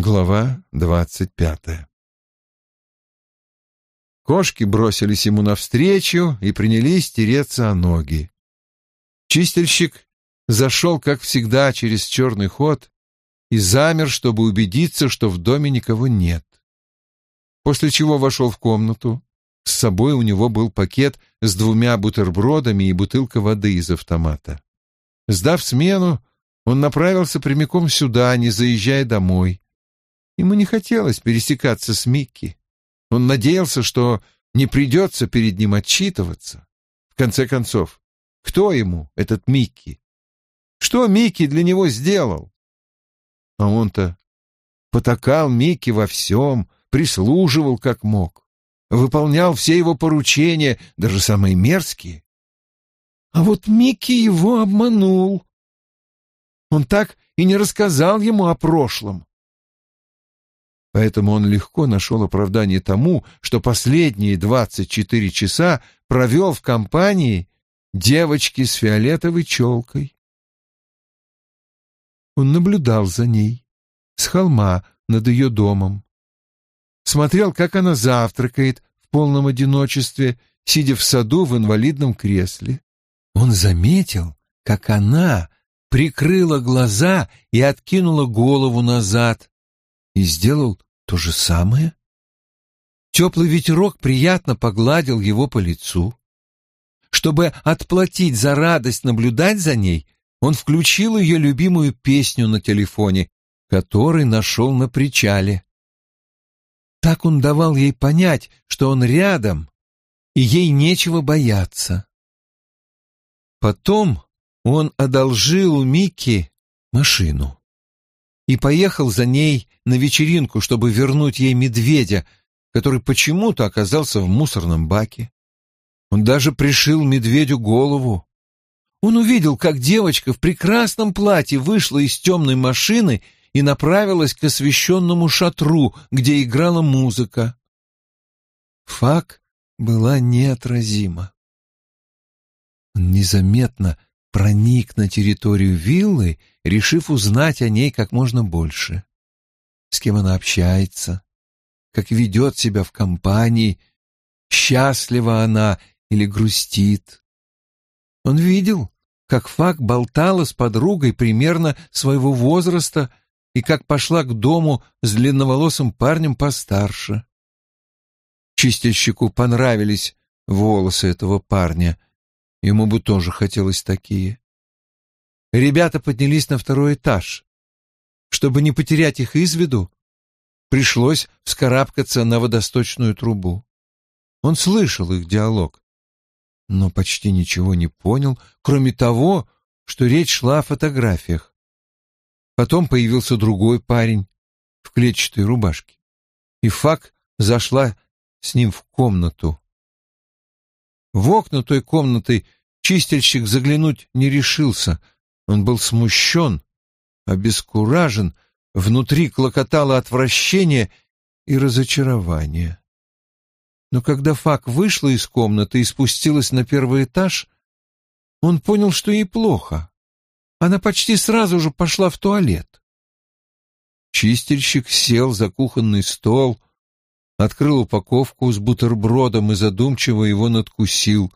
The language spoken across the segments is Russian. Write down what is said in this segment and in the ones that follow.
Глава двадцать пятая Кошки бросились ему навстречу и принялись тереться о ноги. Чистильщик зашел, как всегда, через черный ход и замер, чтобы убедиться, что в доме никого нет. После чего вошел в комнату. С собой у него был пакет с двумя бутербродами и бутылка воды из автомата. Сдав смену, он направился прямиком сюда, не заезжая домой. Ему не хотелось пересекаться с Микки. Он надеялся, что не придется перед ним отчитываться. В конце концов, кто ему этот Микки? Что Микки для него сделал? А он-то потакал Микки во всем, прислуживал как мог, выполнял все его поручения, даже самые мерзкие. А вот Микки его обманул. Он так и не рассказал ему о прошлом. Поэтому он легко нашел оправдание тому, что последние двадцать четыре часа провел в компании девочки с фиолетовой челкой. Он наблюдал за ней с холма над ее домом. Смотрел, как она завтракает в полном одиночестве, сидя в саду в инвалидном кресле. Он заметил, как она прикрыла глаза и откинула голову назад, и сделал то же самое. Теплый ветерок приятно погладил его по лицу. Чтобы отплатить за радость наблюдать за ней, он включил ее любимую песню на телефоне, который нашел на причале. Так он давал ей понять, что он рядом, и ей нечего бояться. Потом он одолжил у Микки машину и поехал за ней на вечеринку, чтобы вернуть ей медведя, который почему-то оказался в мусорном баке. Он даже пришил медведю голову. Он увидел, как девочка в прекрасном платье вышла из темной машины и направилась к освещенному шатру, где играла музыка. Фак была неотразима. Он незаметно проник на территорию виллы, решив узнать о ней как можно больше. С кем она общается, как ведет себя в компании, счастлива она или грустит. Он видел, как Фак болтала с подругой примерно своего возраста и как пошла к дому с длинноволосым парнем постарше. Чистильщику понравились волосы этого парня — Ему бы тоже хотелось такие. Ребята поднялись на второй этаж. Чтобы не потерять их из виду, пришлось вскарабкаться на водосточную трубу. Он слышал их диалог, но почти ничего не понял, кроме того, что речь шла о фотографиях. Потом появился другой парень в клетчатой рубашке, и Фак зашла с ним в комнату. В окна той комнаты чистильщик заглянуть не решился. Он был смущен, обескуражен, внутри клокотало отвращение и разочарование. Но когда Фак вышла из комнаты и спустилась на первый этаж, он понял, что ей плохо. Она почти сразу же пошла в туалет. Чистильщик сел за кухонный стол, открыл упаковку с бутербродом и задумчиво его надкусил,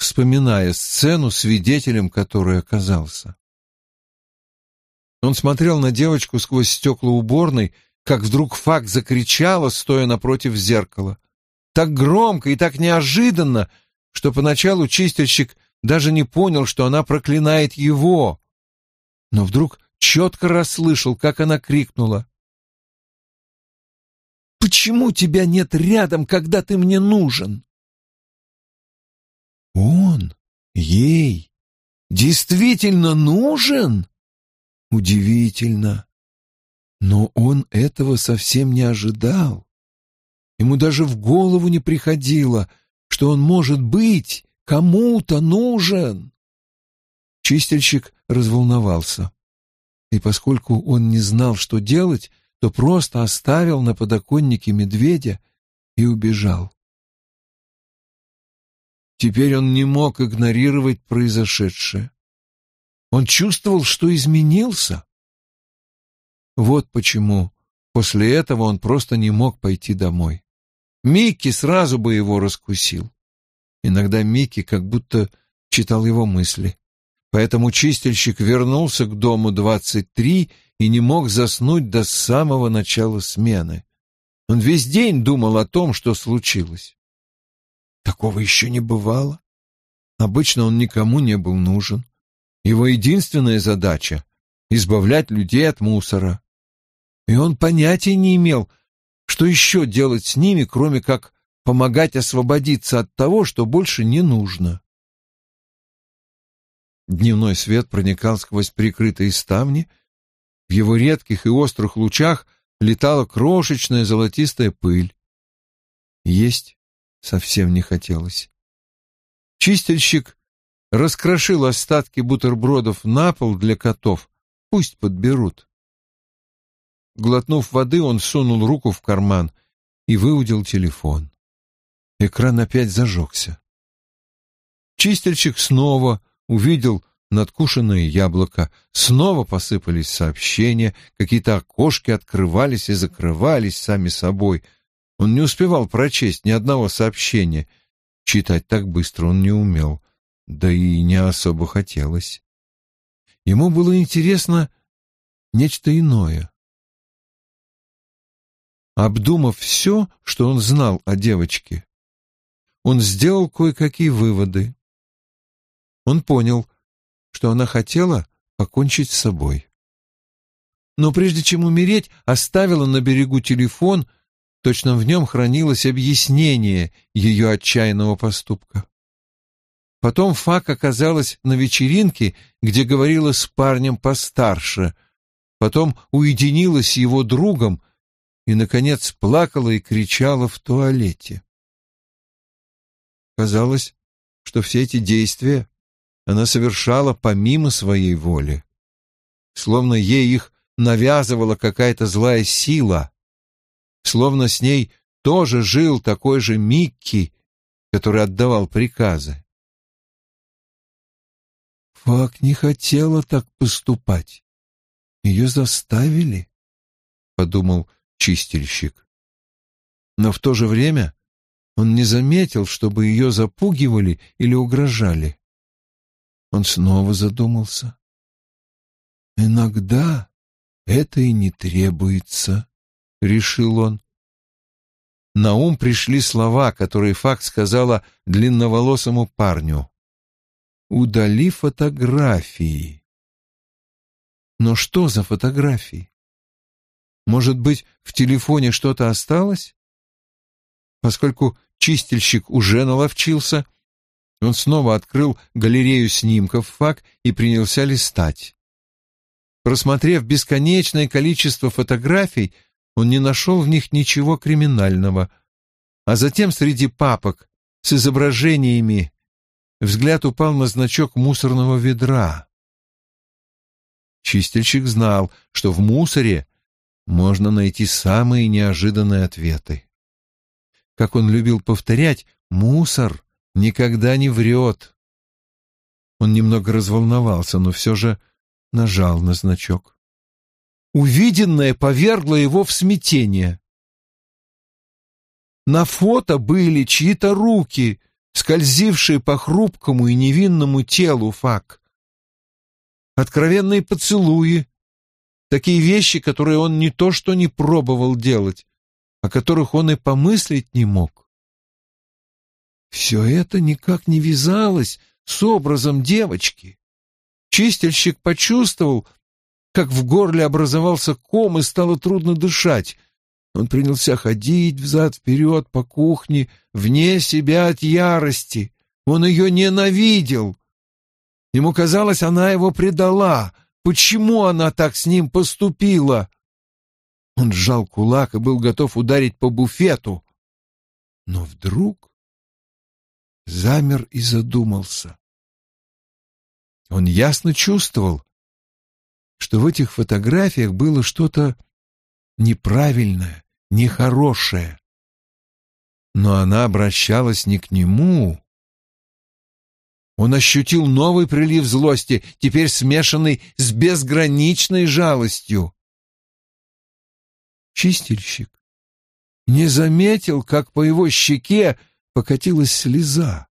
вспоминая сцену, свидетелем которой оказался. Он смотрел на девочку сквозь стекла уборной, как вдруг Фак закричала, стоя напротив зеркала. Так громко и так неожиданно, что поначалу чистильщик даже не понял, что она проклинает его. Но вдруг четко расслышал, как она крикнула. Почему тебя нет рядом, когда ты мне нужен? Он ей действительно нужен? Удивительно. Но он этого совсем не ожидал. Ему даже в голову не приходило, что он может быть кому-то нужен. Чистильщик разволновался. И поскольку он не знал, что делать, то просто оставил на подоконнике медведя и убежал. Теперь он не мог игнорировать произошедшее. Он чувствовал, что изменился. Вот почему После этого он просто не мог пойти домой. Микки сразу бы его раскусил. Иногда Микки как будто читал его мысли. Поэтому чистильщик вернулся к дому двадцать три и не мог заснуть до самого начала смены. Он весь день думал о том, что случилось. Такого еще не бывало. Обычно он никому не был нужен. Его единственная задача — избавлять людей от мусора. И он понятия не имел, что еще делать с ними, кроме как помогать освободиться от того, что больше не нужно. Дневной свет проникал сквозь прикрытые ставни. В его редких и острых лучах летала крошечная золотистая пыль. Есть совсем не хотелось. Чистильщик раскрошил остатки бутербродов на пол для котов, пусть подберут. Глотнув воды, он сунул руку в карман и выудил телефон. Экран опять зажегся. Чистильщик снова увидел надкушенное яблоко, снова посыпались сообщения, какие-то окошки открывались и закрывались сами собой. Он не успевал прочесть ни одного сообщения — Читать так быстро он не умел, да и не особо хотелось. Ему было интересно нечто иное. Обдумав все, что он знал о девочке, он сделал кое-какие выводы. Он понял, что она хотела покончить с собой. Но прежде чем умереть, оставила на берегу телефон — Точно в нем хранилось объяснение ее отчаянного поступка. Потом Фак оказалась на вечеринке, где говорила с парнем постарше, потом уединилась с его другом и, наконец, плакала и кричала в туалете. Казалось, что все эти действия она совершала помимо своей воли, словно ей их навязывала какая-то злая сила, словно с ней тоже жил такой же Микки, который отдавал приказы. Фак не хотела так поступать. Ее заставили, — подумал чистильщик. Но в то же время он не заметил, чтобы ее запугивали или угрожали. Он снова задумался. Иногда это и не требуется. — решил он. На ум пришли слова, которые Факт сказала длинноволосому парню. «Удали фотографии». Но что за фотографии? Может быть, в телефоне что-то осталось? Поскольку чистильщик уже наловчился, он снова открыл галерею снимков ФАК и принялся листать. Просмотрев бесконечное количество фотографий, он не нашел в них ничего криминального. А затем среди папок с изображениями взгляд упал на значок мусорного ведра. Чистильщик знал, что в мусоре можно найти самые неожиданные ответы. Как он любил повторять, мусор никогда не врет. Он немного разволновался, но все же нажал на значок. Увиденное повергло его в смятение. На фото были чьи-то руки, скользившие по хрупкому и невинному телу Фак. Откровенные поцелуи, такие вещи, которые он не то что не пробовал делать, о которых он и помыслить не мог. Все это никак не вязалось с образом девочки. Чистильщик почувствовал, как в горле образовался ком и стало трудно дышать. Он принялся ходить взад-вперед по кухне, вне себя от ярости. Он ее ненавидел. Ему казалось, она его предала. Почему она так с ним поступила? Он сжал кулак и был готов ударить по буфету. Но вдруг замер и задумался. Он ясно чувствовал, что в этих фотографиях было что-то неправильное, нехорошее. Но она обращалась не к нему. Он ощутил новый прилив злости, теперь смешанный с безграничной жалостью. чистильщик не заметил, как по его щеке покатилась слеза.